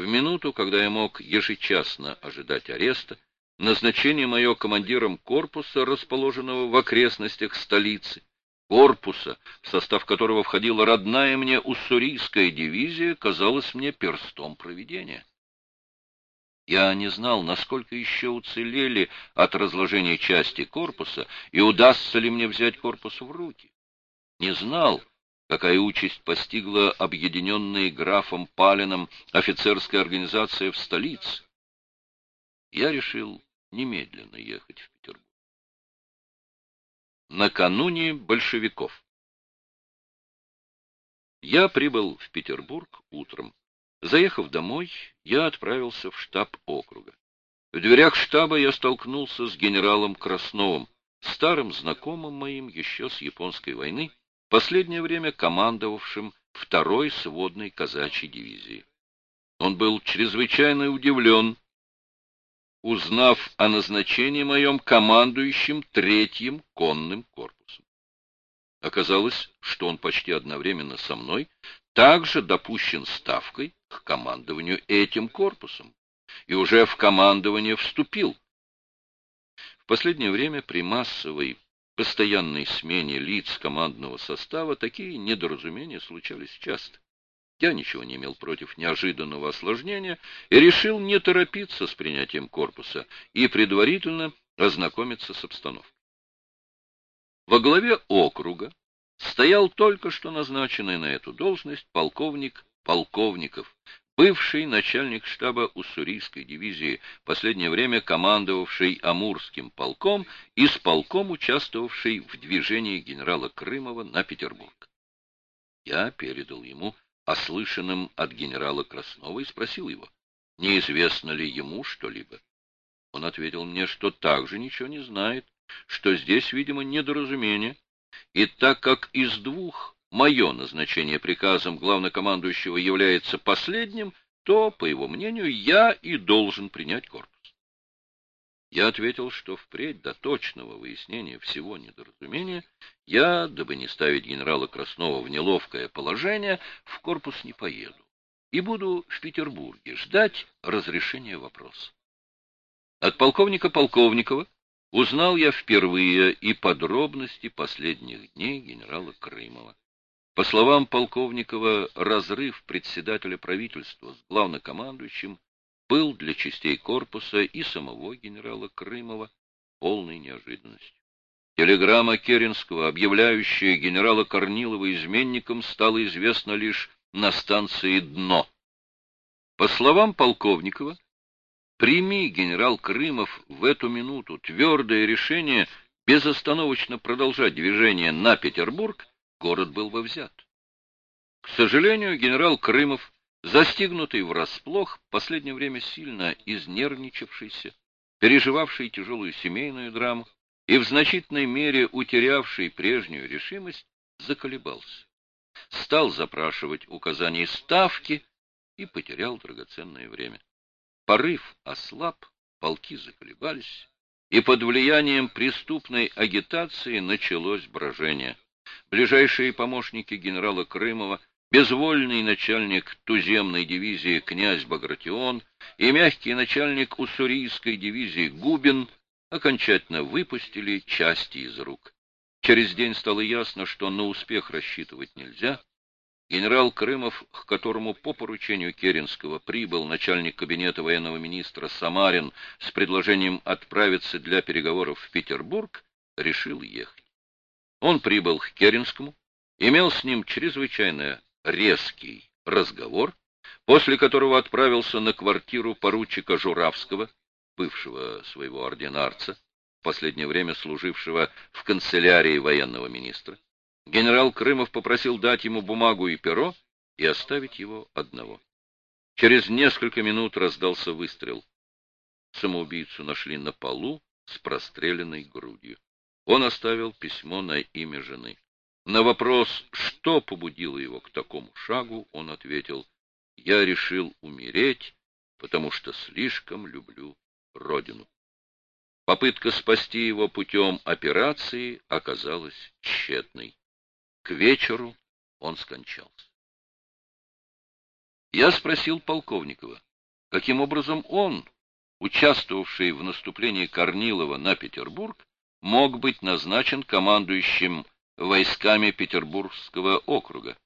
В минуту, когда я мог ежечасно ожидать ареста, назначение мое командиром корпуса, расположенного в окрестностях столицы, корпуса, в состав которого входила родная мне уссурийская дивизия, казалось мне перстом проведения. Я не знал, насколько еще уцелели от разложения части корпуса и удастся ли мне взять корпус в руки. Не знал, какая участь постигла объединенные графом Палином офицерская организация в столице. Я решил немедленно ехать в Петербург. Накануне большевиков. Я прибыл в Петербург утром. Заехав домой, я отправился в штаб округа. В дверях штаба я столкнулся с генералом Красновым, старым знакомым моим еще с японской войны, последнее время командовавшим второй сводной казачьей дивизией. Он был чрезвычайно удивлен узнав о назначении моем командующим третьим конным корпусом. Оказалось, что он почти одновременно со мной также допущен ставкой к командованию этим корпусом и уже в командование вступил. В последнее время при массовой постоянной смене лиц командного состава такие недоразумения случались часто. Я ничего не имел против неожиданного осложнения и решил не торопиться с принятием корпуса и предварительно ознакомиться с обстановкой. Во главе округа стоял только что назначенный на эту должность полковник Полковников, бывший начальник штаба Уссурийской дивизии, последнее время командовавший Амурским полком и с полком участвовавший в движении генерала Крымова на Петербург. Я передал ему ослышанным от генерала Краснова и спросил его, неизвестно ли ему что-либо. Он ответил мне, что также ничего не знает, что здесь, видимо, недоразумение, и так как из двух мое назначение приказом главнокомандующего является последним, то, по его мнению, я и должен принять корпус. Я ответил, что впредь до точного выяснения всего недоразумения я, дабы не ставить генерала Краснова в неловкое положение, в корпус не поеду и буду в Петербурге ждать разрешения вопроса. От полковника Полковникова узнал я впервые и подробности последних дней генерала Крымова. По словам Полковникова, разрыв председателя правительства с главнокомандующим был для частей корпуса и самого генерала Крымова полной неожиданностью. Телеграмма Керенского, объявляющая генерала Корнилова изменником, стала известна лишь на станции «Дно». По словам Полковникова, прими генерал Крымов в эту минуту твердое решение безостановочно продолжать движение на Петербург, город был бы взят. К сожалению, генерал Крымов Застигнутый врасплох, в последнее время сильно изнервничавшийся, переживавший тяжелую семейную драму и в значительной мере утерявший прежнюю решимость, заколебался. Стал запрашивать указания ставки и потерял драгоценное время. Порыв ослаб, полки заколебались, и под влиянием преступной агитации началось брожение. Ближайшие помощники генерала Крымова безвольный начальник туземной дивизии князь Багратион и мягкий начальник уссурийской дивизии Губин окончательно выпустили части из рук. Через день стало ясно, что на успех рассчитывать нельзя. Генерал Крымов, к которому по поручению Керенского прибыл начальник кабинета военного министра Самарин с предложением отправиться для переговоров в Петербург, решил ехать. Он прибыл к Керенскому, имел с ним чрезвычайное резкий разговор, после которого отправился на квартиру поручика Журавского, бывшего своего ординарца, в последнее время служившего в канцелярии военного министра. Генерал Крымов попросил дать ему бумагу и перо и оставить его одного. Через несколько минут раздался выстрел. Самоубийцу нашли на полу с простреленной грудью. Он оставил письмо на имя жены. На вопрос, что побудило его к такому шагу, он ответил, «Я решил умереть, потому что слишком люблю родину». Попытка спасти его путем операции оказалась тщетной. К вечеру он скончался. Я спросил Полковникова, каким образом он, участвовавший в наступлении Корнилова на Петербург, мог быть назначен командующим войсками Петербургского округа.